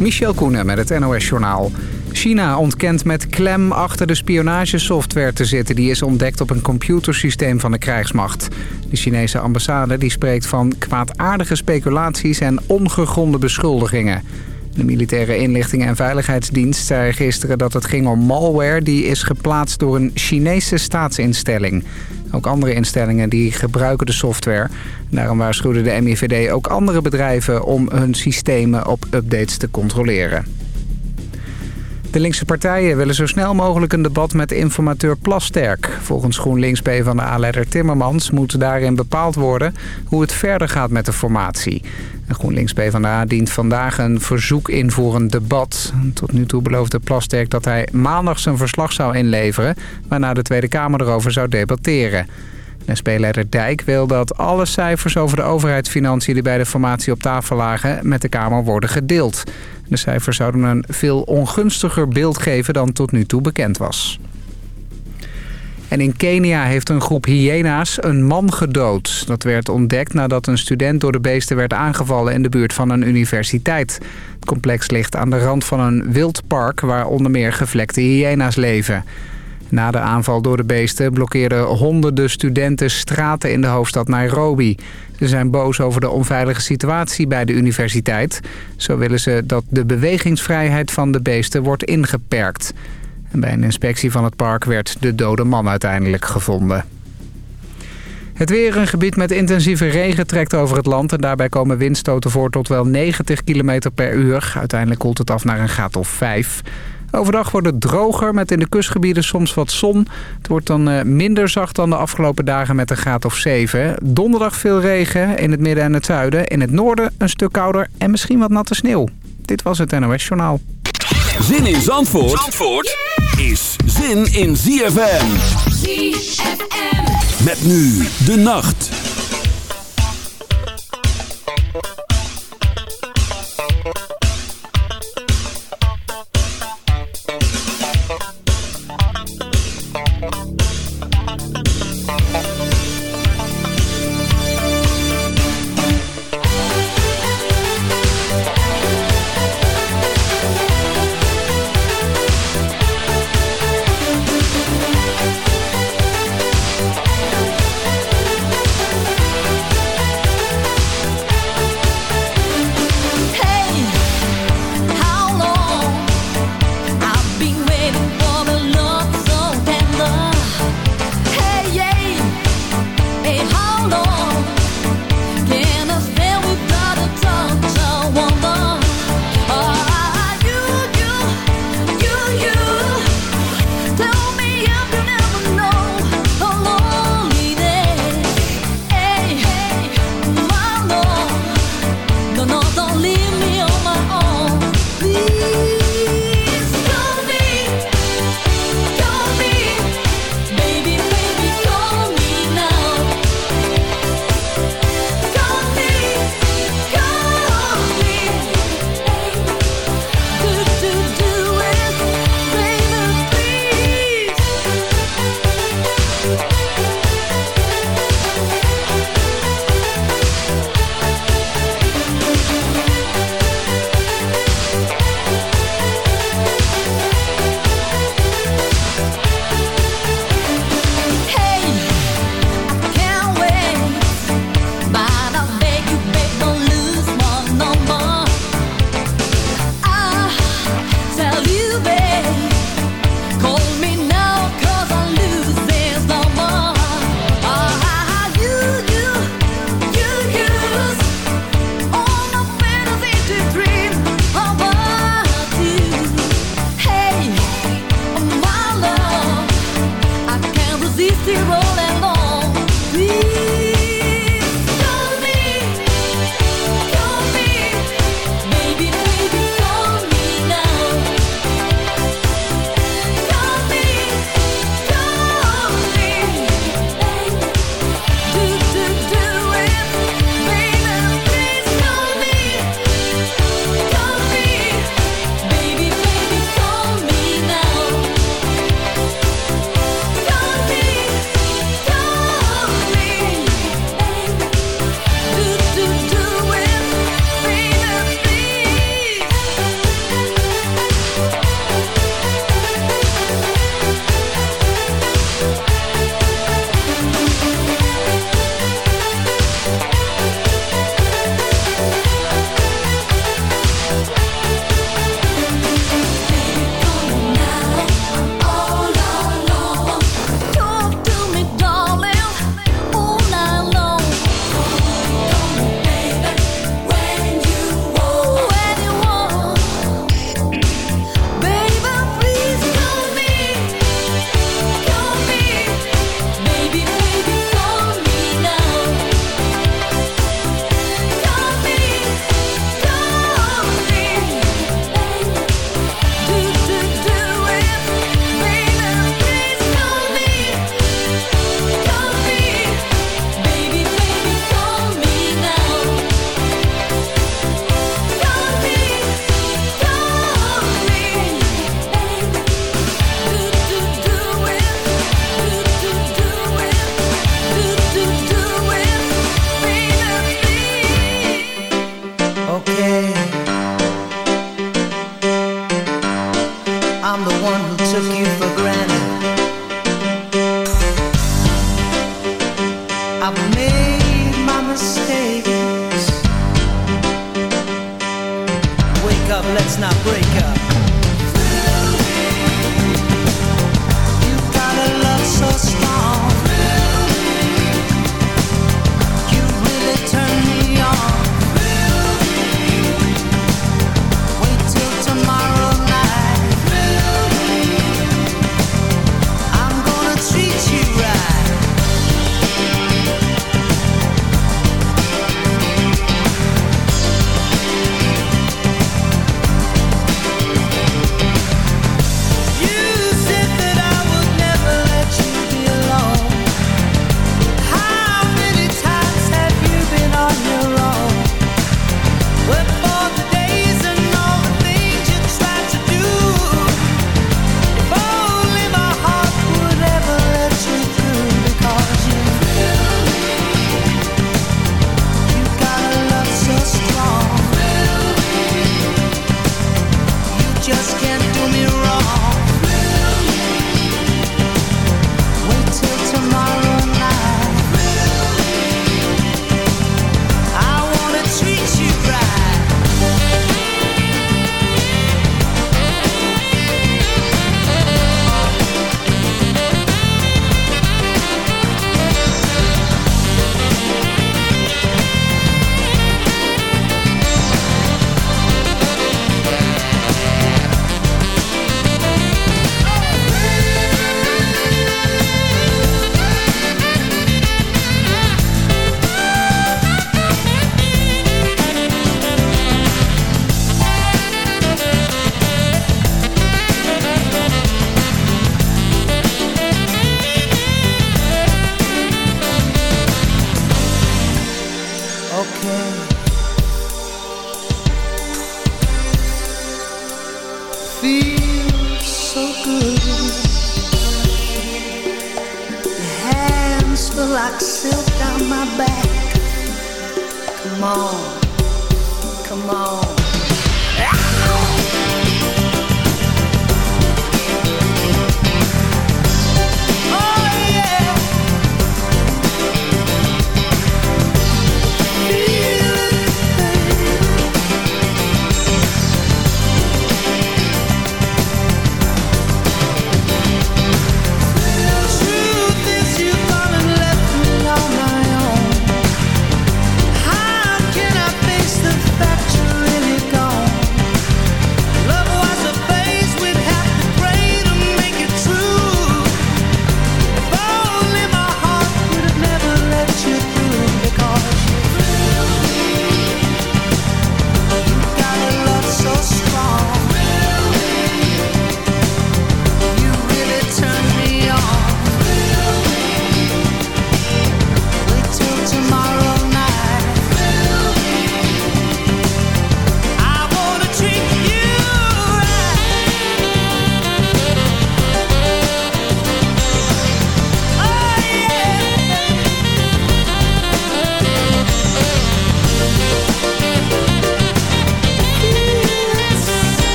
Michel Koenen met het NOS-journaal. China ontkent met klem achter de spionagesoftware te zitten... die is ontdekt op een computersysteem van de krijgsmacht. De Chinese ambassade die spreekt van kwaadaardige speculaties en ongegronde beschuldigingen. De militaire inlichting en veiligheidsdienst zei gisteren dat het ging om malware... die is geplaatst door een Chinese staatsinstelling. Ook andere instellingen die gebruiken de software. Daarom waarschuwde de MIVD ook andere bedrijven om hun systemen op updates te controleren. De linkse partijen willen zo snel mogelijk een debat met informateur Plasterk. Volgens GroenLinks PvdA-leider Timmermans moet daarin bepaald worden hoe het verder gaat met de formatie. GroenLinks PvdA dient vandaag een verzoek in voor een debat. Tot nu toe beloofde Plasterk dat hij maandag zijn verslag zou inleveren... waarna de Tweede Kamer erover zou debatteren. SP-leider Dijk wil dat alle cijfers over de overheidsfinanciën... die bij de formatie op tafel lagen met de Kamer worden gedeeld. De cijfers zouden een veel ongunstiger beeld geven dan tot nu toe bekend was. En in Kenia heeft een groep hyena's een man gedood. Dat werd ontdekt nadat een student door de beesten werd aangevallen in de buurt van een universiteit. Het complex ligt aan de rand van een wildpark waar onder meer gevlekte hyena's leven. Na de aanval door de beesten blokkeerden honderden studenten straten in de hoofdstad Nairobi. Ze zijn boos over de onveilige situatie bij de universiteit. Zo willen ze dat de bewegingsvrijheid van de beesten wordt ingeperkt. En bij een inspectie van het park werd de dode man uiteindelijk gevonden. Het weer, een gebied met intensieve regen, trekt over het land... en daarbij komen windstoten voor tot wel 90 km per uur. Uiteindelijk koelt het af naar een graad of 5. Overdag wordt het droger met in de kustgebieden soms wat zon. Het wordt dan eh, minder zacht dan de afgelopen dagen met een graad of 7. Donderdag veel regen in het midden en het zuiden. In het noorden een stuk kouder en misschien wat natte sneeuw. Dit was het NOS Journaal. Zin in Zandvoort, Zandvoort is zin in ZFM. ZFM. Met nu de nacht.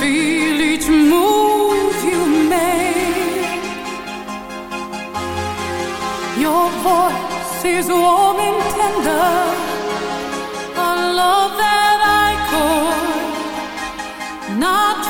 feel each move you make. Your voice is warm and tender, a love that I could not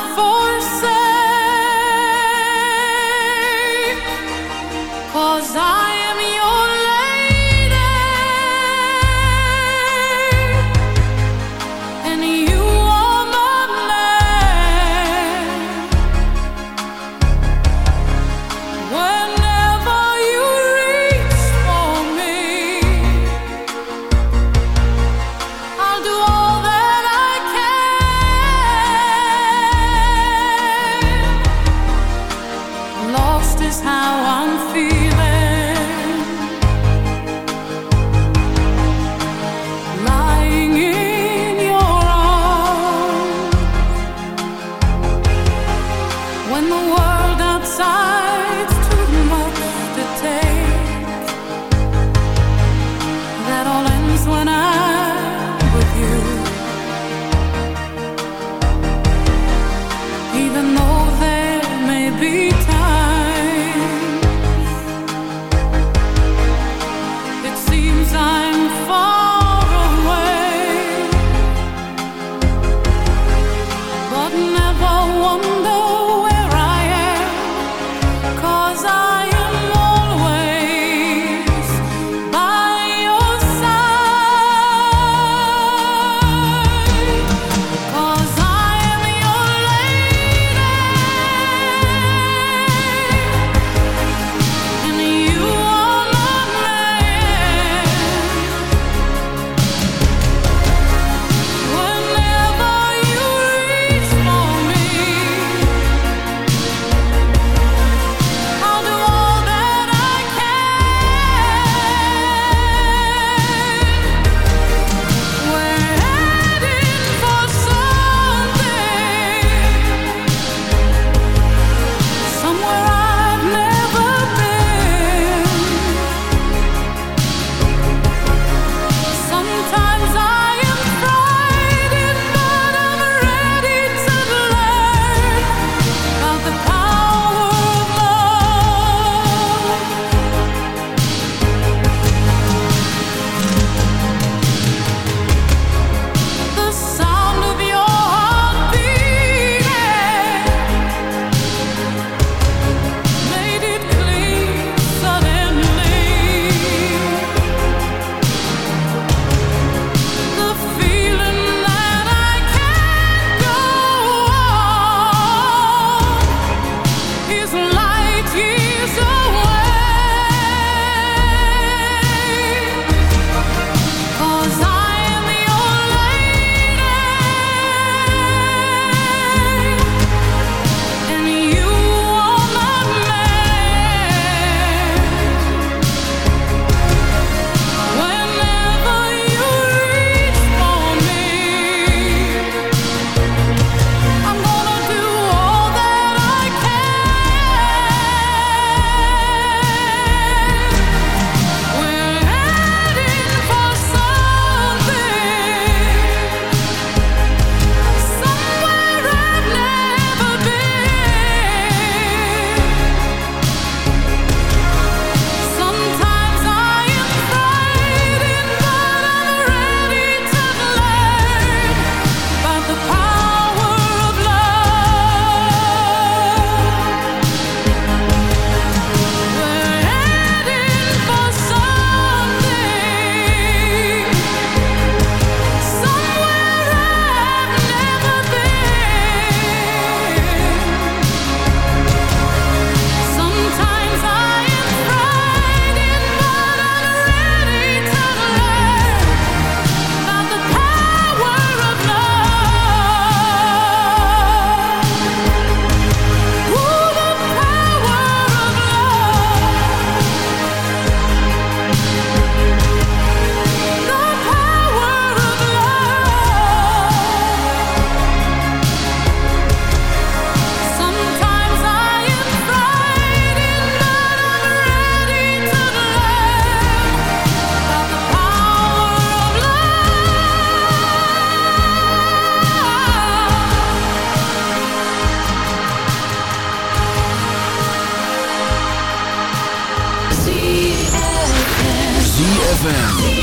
ZFM.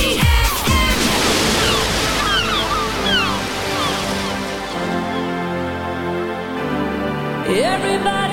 Everybody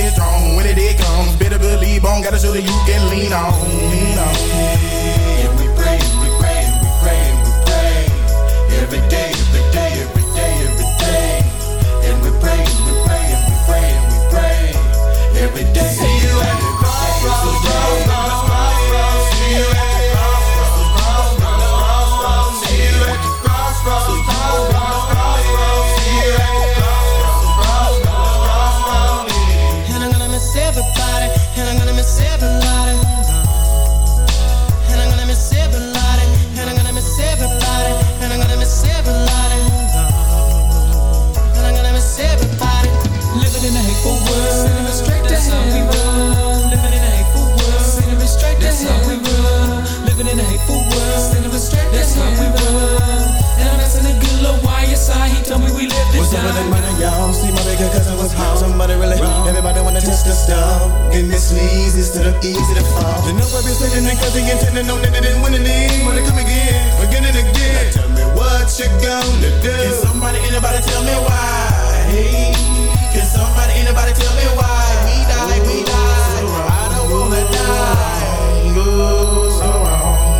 been strong. When it did comes, better believe on. Got a shoulder you can lean on. Lean on. And we pray, we pray, we pray, we pray. Every day, every day, every day, every day. And we pray, we pray, and we pray, and we pray. Every day. See you at the crossroads. to touch the stall. Goodness, please, instead of easy to fall. The number is sitting and cause the intended, no, that they didn't win any. Wanna come again, again and again. Now tell me what you gonna do. Can somebody, anybody tell me why? Hey, can somebody, anybody tell me why? We die, we die. I don't wanna die. Go so wrong.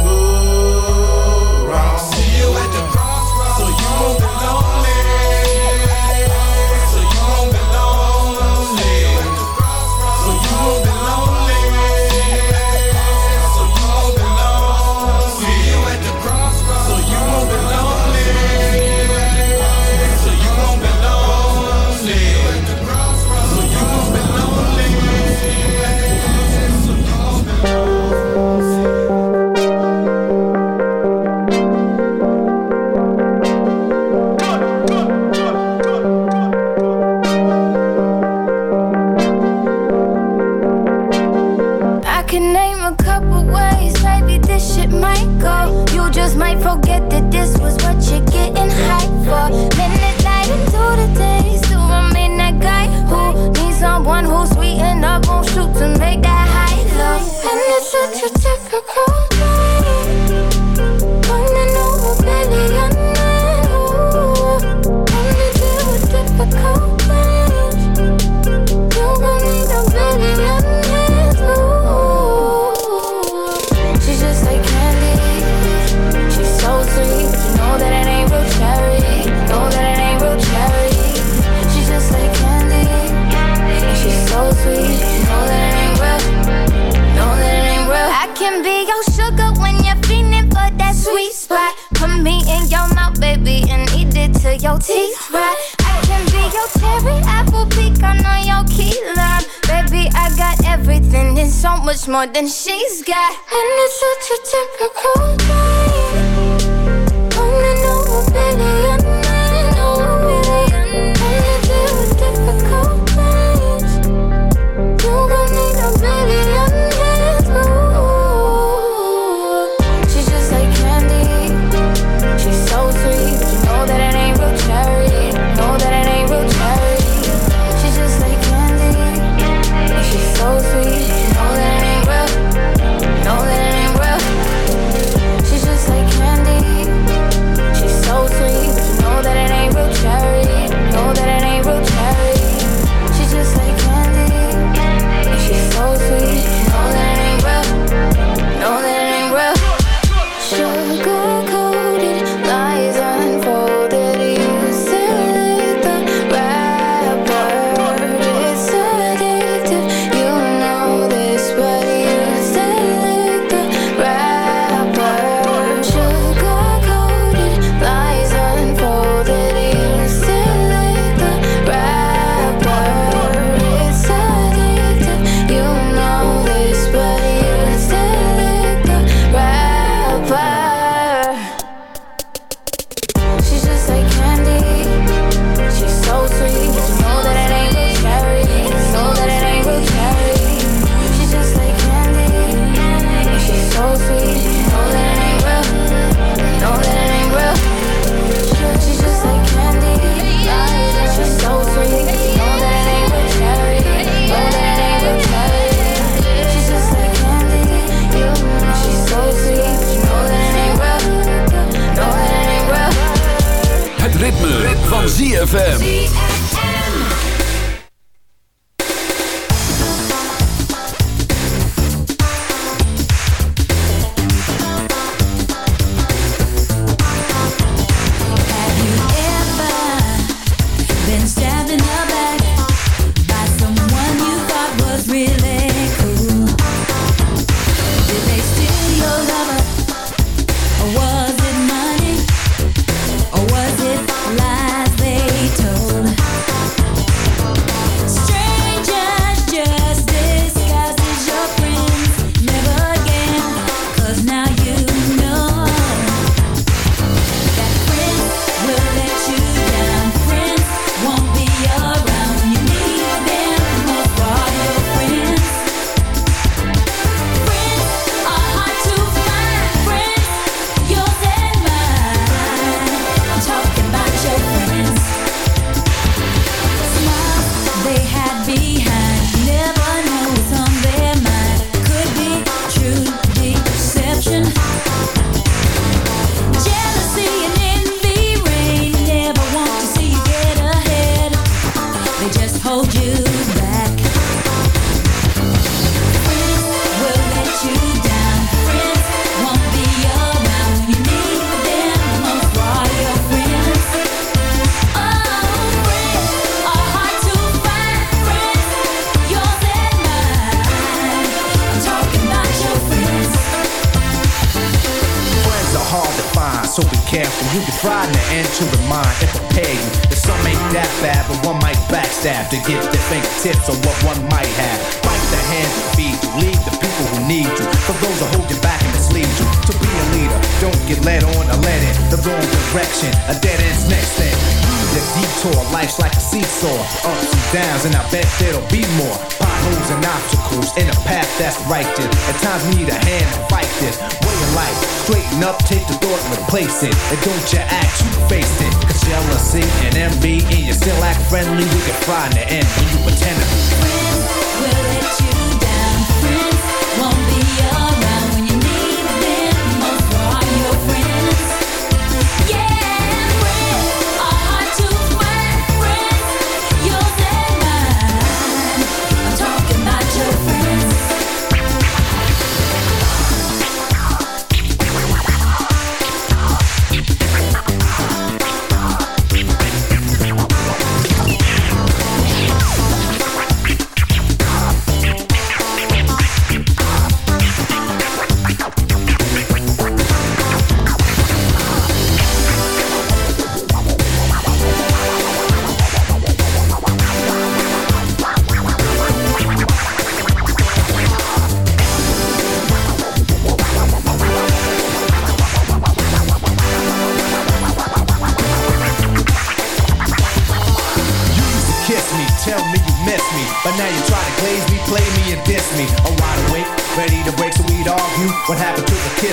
Straighten up, take the thought and replace it. And don't you act, you face it. Cause jealousy and envy, and you still act friendly, you can find the end when you pretend to be. Friends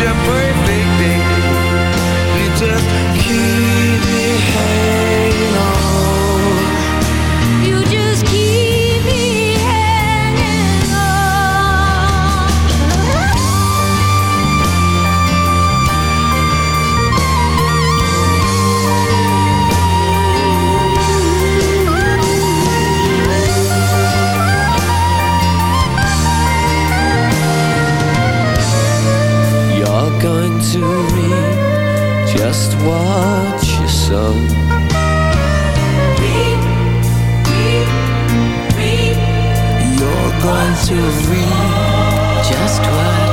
your brain just watch yourself. You're going to reap just what.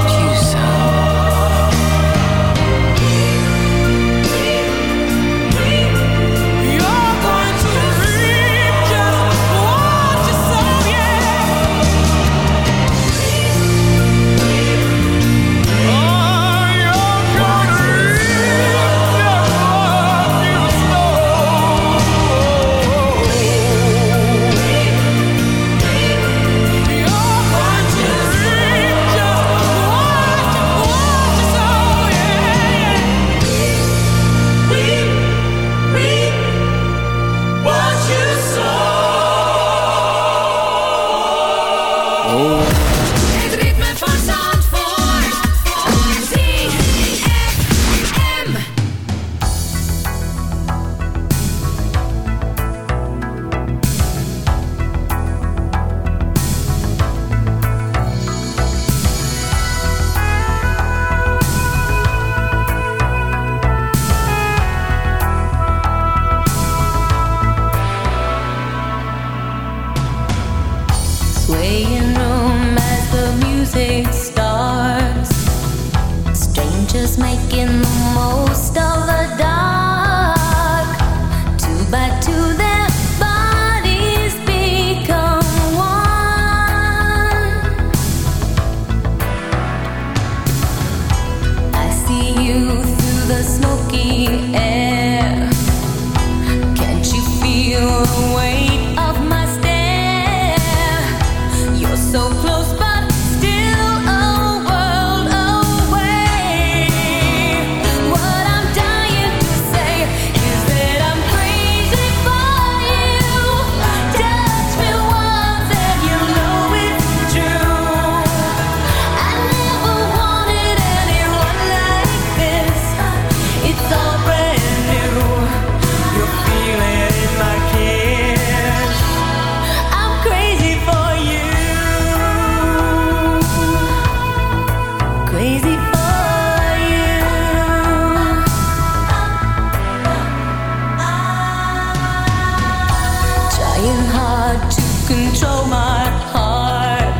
hard to control my heart.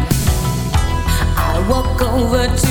I walk over to